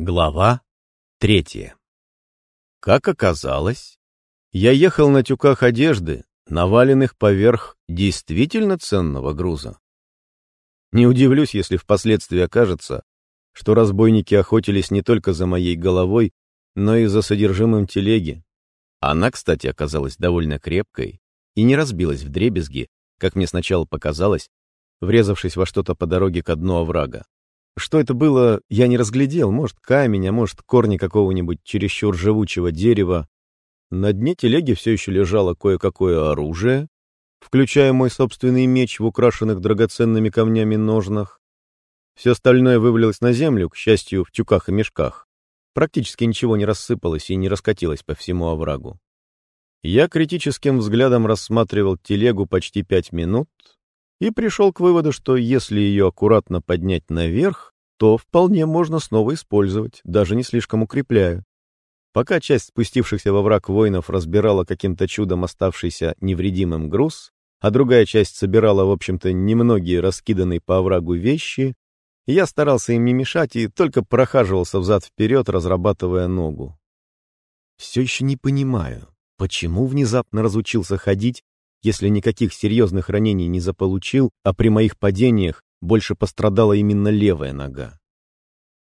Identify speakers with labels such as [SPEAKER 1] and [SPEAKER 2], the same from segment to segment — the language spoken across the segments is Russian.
[SPEAKER 1] Глава третья. Как оказалось, я ехал на тюках одежды, наваленных поверх действительно ценного груза. Не удивлюсь, если впоследствии окажется, что разбойники охотились не только за моей головой, но и за содержимым телеги. Она, кстати, оказалась довольно крепкой и не разбилась в дребезги, как мне сначала показалось, врезавшись во что-то по дороге к дну оврага. Что это было, я не разглядел. Может, камень, а может, корни какого-нибудь чересчур живучего дерева. На дне телеги все еще лежало кое-какое оружие, включая мой собственный меч в украшенных драгоценными камнями ножнах. Все остальное вывалилось на землю, к счастью, в тюках и мешках. Практически ничего не рассыпалось и не раскатилось по всему оврагу. Я критическим взглядом рассматривал телегу почти пять минут, и пришел к выводу, что если ее аккуратно поднять наверх, то вполне можно снова использовать, даже не слишком укрепляя. Пока часть спустившихся во враг воинов разбирала каким-то чудом оставшийся невредимым груз, а другая часть собирала, в общем-то, немногие раскиданные по оврагу вещи, я старался им не мешать и только прохаживался взад-вперед, разрабатывая ногу. Все еще не понимаю, почему внезапно разучился ходить если никаких серьезных ранений не заполучил, а при моих падениях больше пострадала именно левая нога.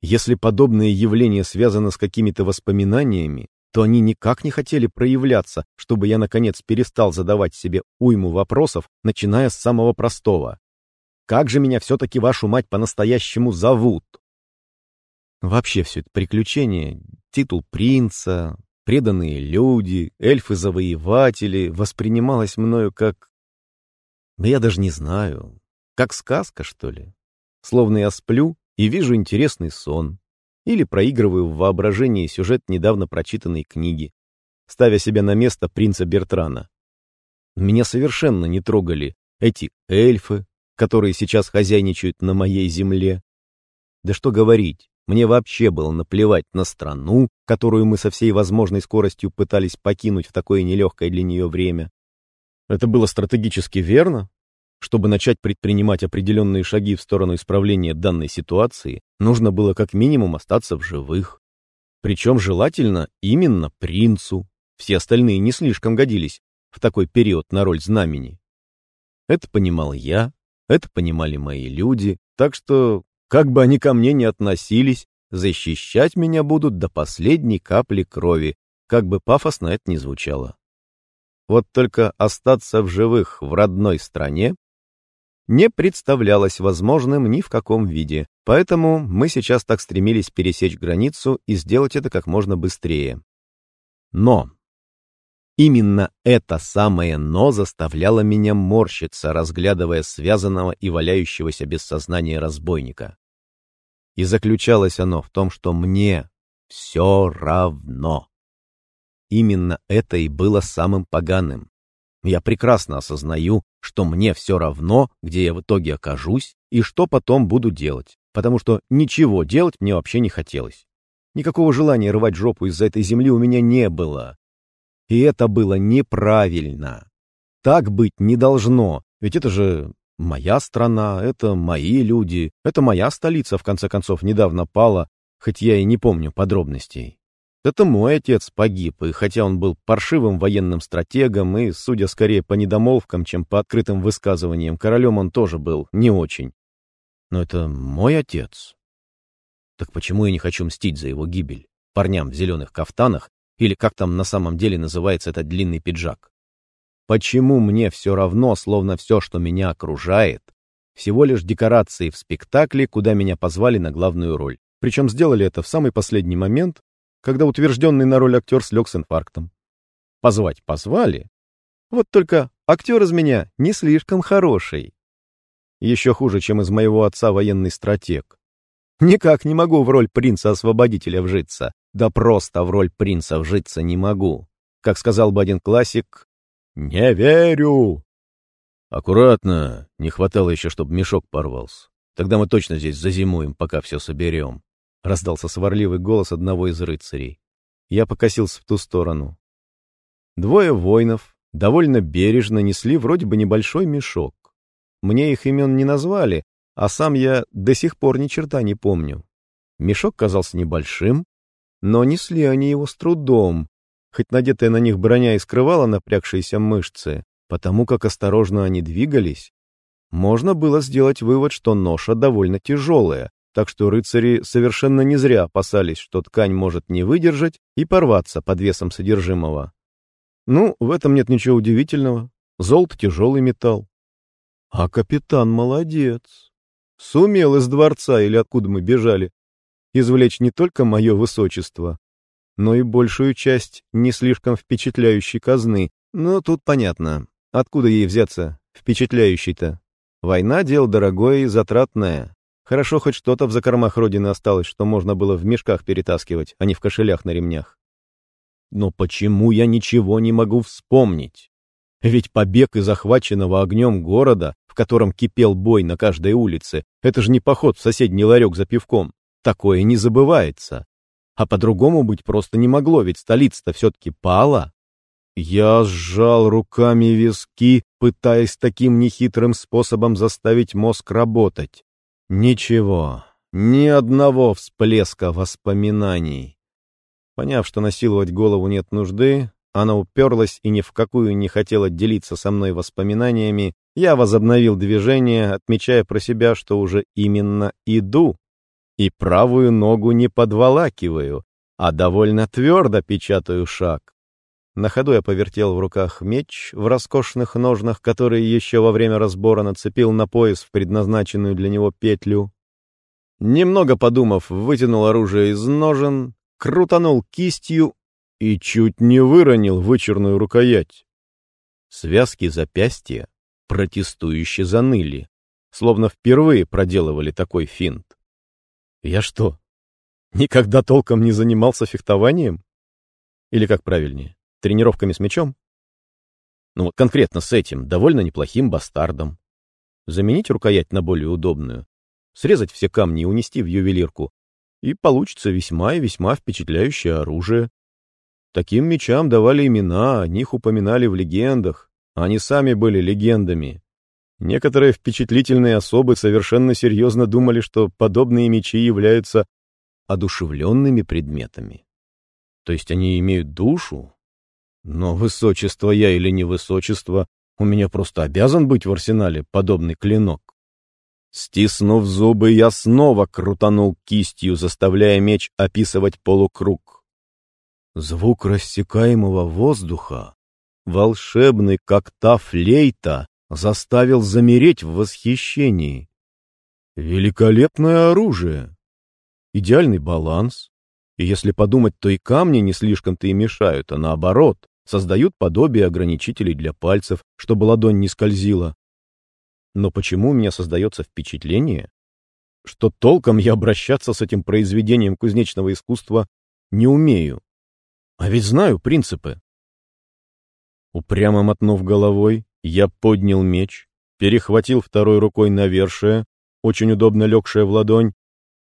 [SPEAKER 1] Если подобное явление связано с какими-то воспоминаниями, то они никак не хотели проявляться, чтобы я, наконец, перестал задавать себе уйму вопросов, начиная с самого простого. «Как же меня все-таки, вашу мать, по-настоящему зовут?» Вообще все это приключение, титул принца, преданные люди, эльфы-завоеватели воспринималось мною как... Я даже не знаю, как сказка, что ли. Словно я сплю и вижу интересный сон. Или проигрываю в воображении сюжет недавно прочитанной книги, ставя себя на место принца Бертрана. Меня совершенно не трогали эти эльфы, которые сейчас хозяйничают на моей земле. Да что говорить, мне вообще было наплевать на страну, которую мы со всей возможной скоростью пытались покинуть в такое нелегкое для нее время. Это было стратегически верно. Чтобы начать предпринимать определенные шаги в сторону исправления данной ситуации, нужно было как минимум остаться в живых. Причем желательно именно принцу. Все остальные не слишком годились в такой период на роль знамени. Это понимал я, это понимали мои люди, так что как бы они ко мне ни относились, защищать меня будут до последней капли крови, как бы пафосно это ни звучало. Вот только остаться в живых в родной стране не представлялось возможным ни в каком виде, поэтому мы сейчас так стремились пересечь границу и сделать это как можно быстрее. Но именно это самое «но» заставляло меня морщиться, разглядывая связанного и валяющегося без сознания разбойника. И заключалось оно в том, что мне все равно. Именно это и было самым поганым. Я прекрасно осознаю, что мне все равно, где я в итоге окажусь и что потом буду делать, потому что ничего делать мне вообще не хотелось. Никакого желания рвать жопу из-за этой земли у меня не было. И это было неправильно. Так быть не должно, ведь это же Моя страна, это мои люди, это моя столица, в конце концов, недавно пала, хоть я и не помню подробностей. Это мой отец погиб, и хотя он был паршивым военным стратегом, и, судя скорее по недомолвкам, чем по открытым высказываниям, королем он тоже был не очень. Но это мой отец. Так почему я не хочу мстить за его гибель? Парням в зеленых кафтанах, или как там на самом деле называется этот длинный пиджак? Почему мне все равно, словно все, что меня окружает, всего лишь декорации в спектакле, куда меня позвали на главную роль? Причем сделали это в самый последний момент, когда утвержденный на роль актер слег с инфарктом. Позвать позвали, вот только актер из меня не слишком хороший. Еще хуже, чем из моего отца военный стратег. Никак не могу в роль принца-освободителя вжиться. Да просто в роль принца вжиться не могу. Как сказал бы один классик, «Не верю!» «Аккуратно, не хватало еще, чтобы мешок порвался. Тогда мы точно здесь зазимуем, пока все соберем», — раздался сварливый голос одного из рыцарей. Я покосился в ту сторону. Двое воинов довольно бережно несли вроде бы небольшой мешок. Мне их имен не назвали, а сам я до сих пор ни черта не помню. Мешок казался небольшим, но несли они его с трудом, хоть надетая на них броня и скрывала напрягшиеся мышцы, потому как осторожно они двигались, можно было сделать вывод, что ноша довольно тяжелая, так что рыцари совершенно не зря опасались, что ткань может не выдержать и порваться под весом содержимого. Ну, в этом нет ничего удивительного. Золото — тяжелый металл. А капитан молодец. Сумел из дворца или откуда мы бежали извлечь не только мое высочество, но и большую часть не слишком впечатляющей казны. Но тут понятно, откуда ей взяться впечатляющей-то. Война — дело дорогое и затратное. Хорошо хоть что-то в закормах Родины осталось, что можно было в мешках перетаскивать, а не в кошелях на ремнях. Но почему я ничего не могу вспомнить? Ведь побег из захваченного огнем города, в котором кипел бой на каждой улице, это же не поход в соседний ларек за пивком. Такое не забывается. А по-другому быть просто не могло, ведь столица-то все-таки пала. Я сжал руками виски, пытаясь таким нехитрым способом заставить мозг работать. Ничего, ни одного всплеска воспоминаний. Поняв, что насиловать голову нет нужды, она уперлась и ни в какую не хотела делиться со мной воспоминаниями, я возобновил движение, отмечая про себя, что уже именно иду и правую ногу не подволакиваю, а довольно твердо печатаю шаг. На ходу я повертел в руках меч в роскошных ножнах, который еще во время разбора нацепил на пояс в предназначенную для него петлю. Немного подумав, вытянул оружие из ножен, крутанул кистью и чуть не выронил вычерную рукоять. Связки запястья протестующе заныли, словно впервые проделывали такой финт. Я что, никогда толком не занимался фехтованием? Или, как правильнее, тренировками с мечом? Ну вот конкретно с этим, довольно неплохим бастардом. Заменить рукоять на более удобную, срезать все камни и унести в ювелирку, и получится весьма и весьма впечатляющее оружие. Таким мечам давали имена, о них упоминали в легендах, они сами были легендами. Некоторые впечатлительные особы совершенно серьезно думали, что подобные мечи являются одушевленными предметами. То есть они имеют душу? Но высочество я или не высочество, у меня просто обязан быть в арсенале подобный клинок. Стиснув зубы, я снова крутанул кистью, заставляя меч описывать полукруг. Звук рассекаемого воздуха, волшебный, как та флейта, заставил замереть в восхищении. Великолепное оружие! Идеальный баланс. И если подумать, то и камни не слишком-то и мешают, а наоборот, создают подобие ограничителей для пальцев, чтобы ладонь не скользила. Но почему у меня создается впечатление, что толком я обращаться с этим произведением кузнечного искусства не умею? А ведь знаю принципы. Упрямо мотнув головой, я поднял меч, перехватил второй рукой навершие, очень удобно легшее в ладонь,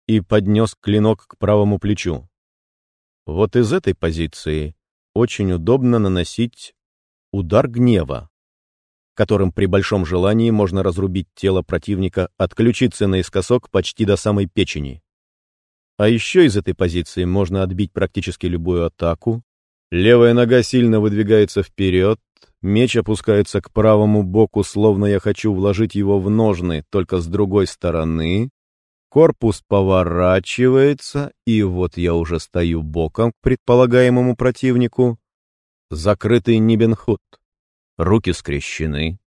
[SPEAKER 1] и поднес клинок к правому плечу. Вот из этой позиции очень удобно наносить удар гнева, которым при большом желании можно разрубить тело противника от ключицы наискосок почти до самой печени. А еще из этой позиции можно отбить практически любую атаку. Левая нога сильно выдвигается вперед, Меч опускается к правому боку, словно я хочу вложить его в ножны, только с другой стороны. Корпус поворачивается, и вот я уже стою боком к предполагаемому противнику. Закрытый Нибенхут. Руки скрещены,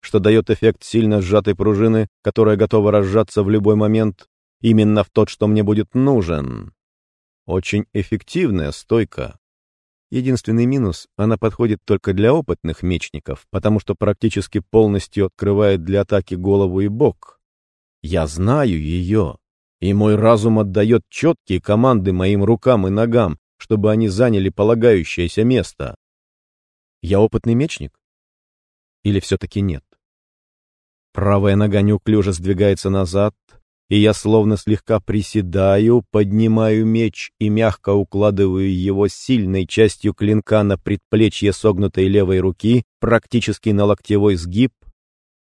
[SPEAKER 1] что дает эффект сильно сжатой пружины, которая готова разжаться в любой момент, именно в тот, что мне будет нужен. Очень эффективная стойка. Единственный минус — она подходит только для опытных мечников, потому что практически полностью открывает для атаки голову и бок. Я знаю ее, и мой разум отдает четкие команды моим рукам и ногам, чтобы они заняли полагающееся место. Я опытный мечник? Или все-таки нет? Правая нога неуклюже сдвигается назад, и я словно слегка приседаю, поднимаю меч и мягко укладываю его сильной частью клинка на предплечье согнутой левой руки, практически на локтевой сгиб.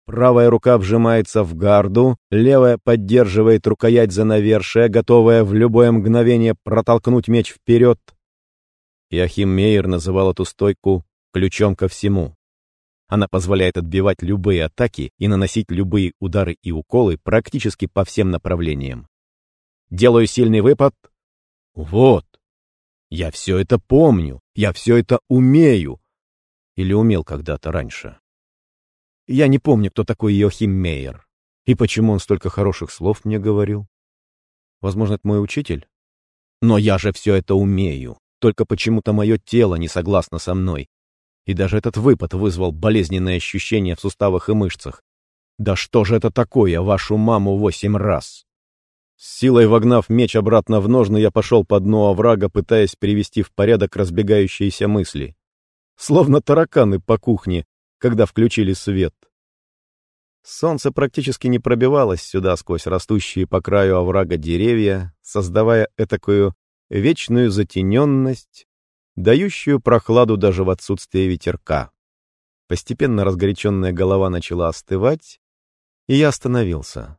[SPEAKER 1] Правая рука вжимается в гарду, левая поддерживает рукоять за навершие, готовая в любое мгновение протолкнуть меч вперед. Иохим Мейер называл эту стойку «ключом ко всему». Она позволяет отбивать любые атаки и наносить любые удары и уколы практически по всем направлениям. Делаю сильный выпад. Вот. Я все это помню. Я все это умею. Или умел когда-то раньше. Я не помню, кто такой Йохим Мейер. И почему он столько хороших слов мне говорил. Возможно, это мой учитель? Но я же все это умею. Только почему-то мое тело не согласно со мной. И даже этот выпад вызвал болезненные ощущения в суставах и мышцах. Да что же это такое, вашу маму восемь раз? С силой вогнав меч обратно в ножны, я пошел по дну оврага, пытаясь привести в порядок разбегающиеся мысли. Словно тараканы по кухне, когда включили свет. Солнце практически не пробивалось сюда сквозь растущие по краю оврага деревья, создавая этакую вечную затененность, дающую прохладу даже в отсутствие ветерка. Постепенно разгоряченная голова начала остывать, и я остановился.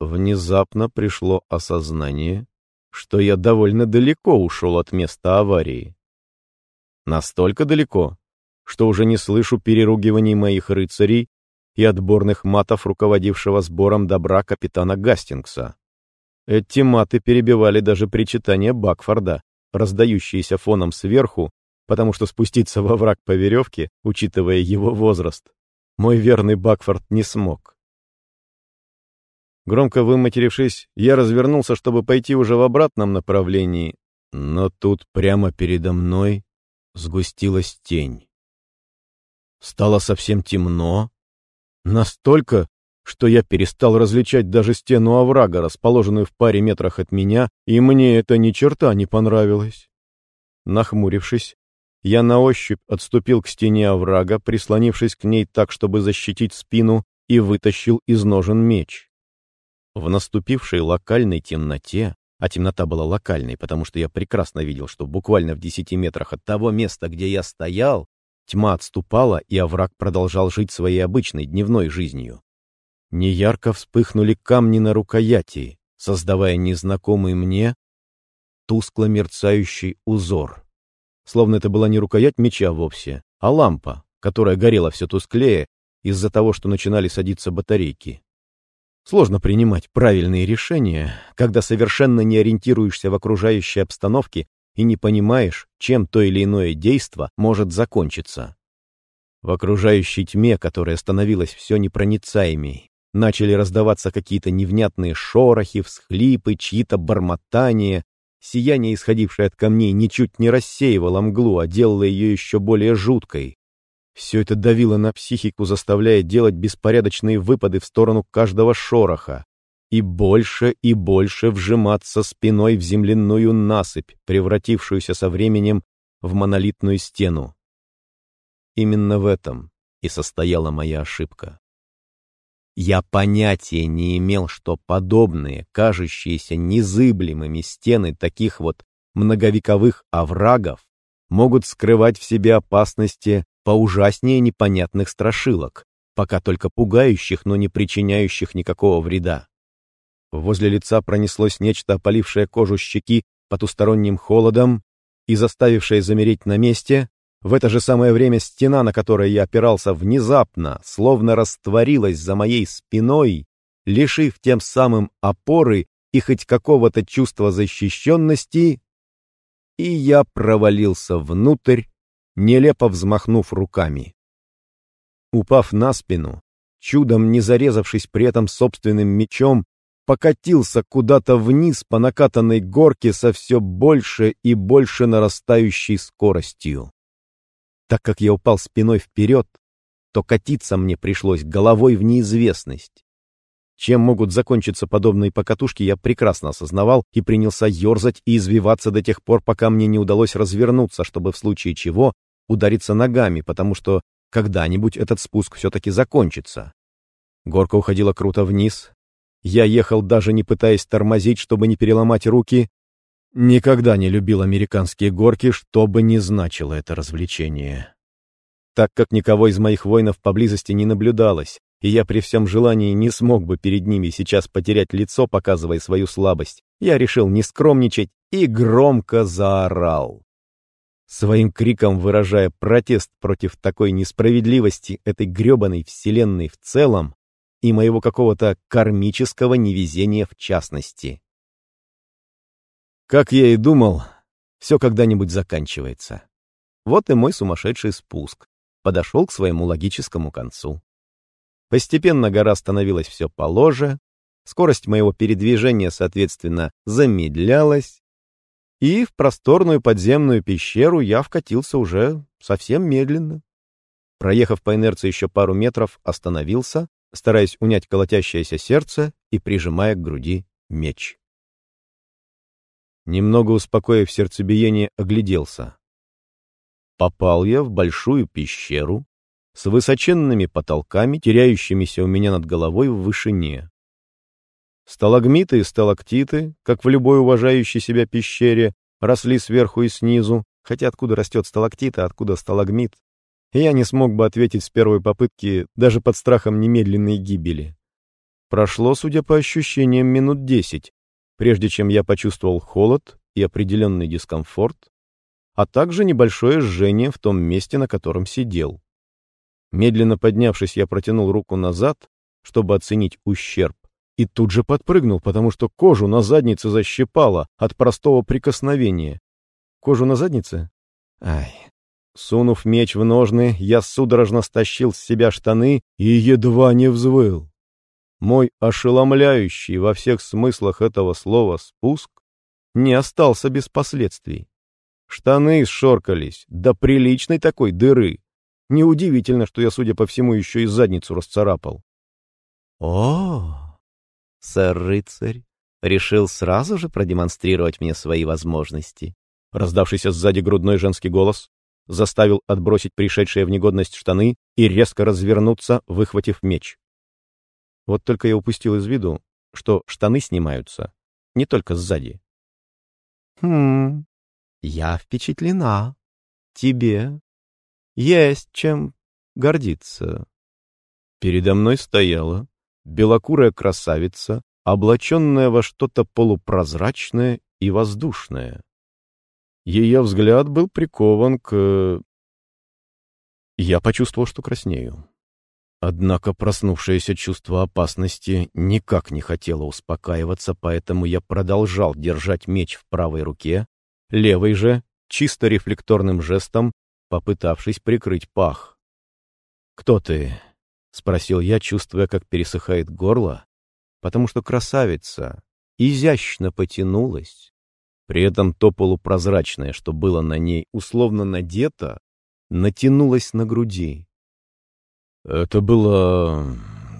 [SPEAKER 1] Внезапно пришло осознание, что я довольно далеко ушел от места аварии. Настолько далеко, что уже не слышу переругиваний моих рыцарей и отборных матов руководившего сбором добра капитана Гастингса. Эти маты перебивали даже причитания Бакфорда, раздающиеся фоном сверху, потому что спуститься во враг по веревке, учитывая его возраст, мой верный Бакфорд не смог. Громко выматерившись, я развернулся, чтобы пойти уже в обратном направлении, но тут прямо передо мной сгустилась тень. Стало совсем темно. Настолько, что я перестал различать даже стену оврага, расположенную в паре метрах от меня, и мне это ни черта не понравилось. Нахмурившись, я на ощупь отступил к стене оврага, прислонившись к ней так, чтобы защитить спину, и вытащил из ножен меч. В наступившей локальной темноте, а темнота была локальной, потому что я прекрасно видел, что буквально в десяти метрах от того места, где я стоял, Тьма отступала, и овраг продолжал жить своей обычной дневной жизнью. Неярко вспыхнули камни на рукояти, создавая незнакомый мне тускло мерцающий узор. Словно это была не рукоять меча вовсе, а лампа, которая горела все тусклее из-за того, что начинали садиться батарейки. Сложно принимать правильные решения, когда совершенно не ориентируешься в окружающей обстановке и не понимаешь, чем то или иное действо может закончиться. В окружающей тьме, которая становилась все непроницаемей, начали раздаваться какие-то невнятные шорохи, всхлипы, чьи-то бормотания. Сияние, исходившее от камней, ничуть не рассеивало мглу, а делало ее еще более жуткой. Все это давило на психику, заставляя делать беспорядочные выпады в сторону каждого шороха и больше и больше вжиматься спиной в земляную насыпь, превратившуюся со временем в монолитную стену. Именно в этом и состояла моя ошибка. Я понятия не имел, что подобные, кажущиеся незыблемыми стены таких вот многовековых оврагов могут скрывать в себе опасности поужаснее непонятных страшилок, пока только пугающих, но не причиняющих никакого вреда. Возле лица пронеслось нечто, опалившее кожу щеки потусторонним холодом и заставившее замереть на месте. В это же самое время стена, на которой я опирался внезапно, словно растворилась за моей спиной, лишив тем самым опоры и хоть какого-то чувства защищенности, и я провалился внутрь, нелепо взмахнув руками. Упав на спину, чудом не зарезавшись при этом собственным мечом, покатился куда-то вниз по накатанной горке со все больше и больше нарастающей скоростью. Так как я упал спиной вперед, то катиться мне пришлось головой в неизвестность. Чем могут закончиться подобные покатушки, я прекрасно осознавал и принялся ерзать и извиваться до тех пор, пока мне не удалось развернуться, чтобы в случае чего удариться ногами, потому что когда-нибудь этот спуск все-таки закончится. Горка уходила круто вниз, я ехал даже не пытаясь тормозить, чтобы не переломать руки. Никогда не любил американские горки, что бы ни значило это развлечение. Так как никого из моих воинов поблизости не наблюдалось, и я при всем желании не смог бы перед ними сейчас потерять лицо, показывая свою слабость, я решил не скромничать и громко заорал. Своим криком выражая протест против такой несправедливости этой гребаной вселенной в целом и моего какого-то кармического невезения в частности. Как я и думал, все когда-нибудь заканчивается. Вот и мой сумасшедший спуск подошел к своему логическому концу. Постепенно гора становилась все положе, скорость моего передвижения, соответственно, замедлялась, и в просторную подземную пещеру я вкатился уже совсем медленно. Проехав по инерции еще пару метров, остановился, стараясь унять колотящееся сердце и прижимая к груди меч. Немного успокоив сердцебиение, огляделся. Попал я в большую пещеру с высоченными потолками, теряющимися у меня над головой в вышине. Сталагмиты и сталактиты, как в любой уважающей себя пещере, росли сверху и снизу, хотя откуда растет сталактит, а откуда сталагмит, я не смог бы ответить с первой попытки даже под страхом немедленной гибели. Прошло, судя по ощущениям, минут десять, прежде чем я почувствовал холод и определенный дискомфорт, а также небольшое жжение в том месте, на котором сидел. Медленно поднявшись, я протянул руку назад, чтобы оценить ущерб, и тут же подпрыгнул, потому что кожу на заднице защипало от простого прикосновения. Кожу на заднице? Ай. Сунув меч в ножны, я судорожно стащил с себя штаны и едва не взвыл. Мой ошеломляющий во всех смыслах этого слова спуск не остался без последствий. Штаны сшоркались до приличной такой дыры. Неудивительно, что я, судя по всему, еще и задницу расцарапал. О, сэр-рыцарь решил сразу же продемонстрировать мне свои возможности. Раздавшийся сзади грудной женский голос заставил отбросить пришедшие в негодность штаны и резко развернуться, выхватив меч. Вот только я упустил из виду, что штаны снимаются не только сзади. «Хм, я впечатлена. Тебе есть чем гордиться». Передо мной стояла белокурая красавица, облаченная во что-то полупрозрачное и воздушное. Ее взгляд был прикован к... Я почувствовал, что краснею. Однако проснувшееся чувство опасности никак не хотело успокаиваться, поэтому я продолжал держать меч в правой руке, левой же, чисто рефлекторным жестом, попытавшись прикрыть пах. «Кто ты?» — спросил я, чувствуя, как пересыхает горло, потому что красавица изящно потянулась. При этом то полупрозрачное, что было на ней условно надето, натянулось на груди. Это была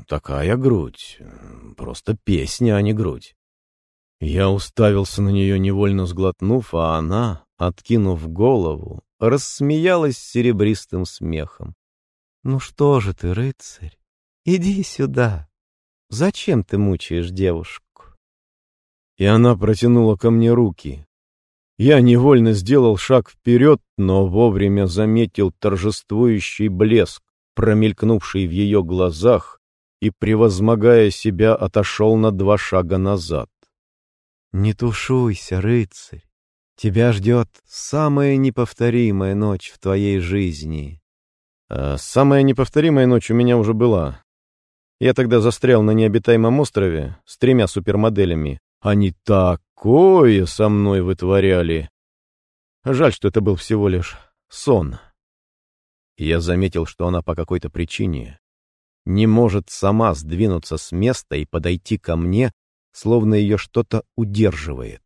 [SPEAKER 1] такая грудь, просто песня, а не грудь. Я уставился на нее, невольно сглотнув, а она, откинув голову, рассмеялась серебристым смехом. «Ну что же ты, рыцарь, иди сюда. Зачем ты мучаешь девушку?» И она протянула ко мне руки. Я невольно сделал шаг вперед, но вовремя заметил торжествующий блеск промелькнувший в ее глазах, и, превозмогая себя, отошел на два шага назад. «Не тушуйся, рыцарь, тебя ждет самая неповторимая ночь в твоей жизни». А самая неповторимая ночь у меня уже была. Я тогда застрял на необитаемом острове с тремя супермоделями. Они такое со мной вытворяли. Жаль, что это был всего лишь сон я заметил, что она по какой-то причине не может сама сдвинуться с места и подойти ко мне, словно ее что-то удерживает.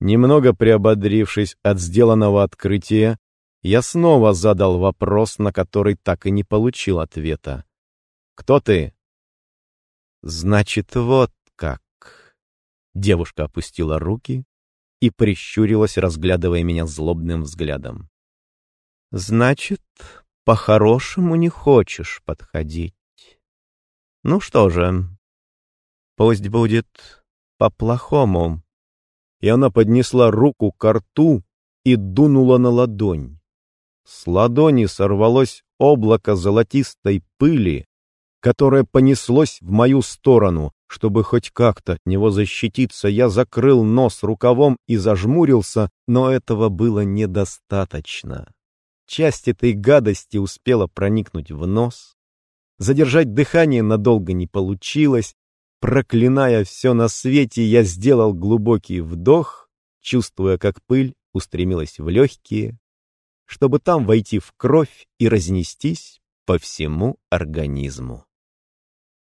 [SPEAKER 1] Немного приободрившись от сделанного открытия, я снова задал вопрос, на который так и не получил ответа. «Кто ты?» «Значит, вот как». Девушка опустила руки и прищурилась, разглядывая меня злобным взглядом. Значит, по-хорошему не хочешь подходить. Ну что же, пусть будет по-плохому. И она поднесла руку к рту и дунула на ладонь. С ладони сорвалось облако золотистой пыли, которое понеслось в мою сторону. Чтобы хоть как-то от него защититься, я закрыл нос рукавом и зажмурился, но этого было недостаточно. Часть этой гадости успела проникнуть в нос. Задержать дыхание надолго не получилось. Проклиная все на свете, я сделал глубокий вдох, чувствуя, как пыль устремилась в легкие, чтобы там войти в кровь и разнестись по всему организму.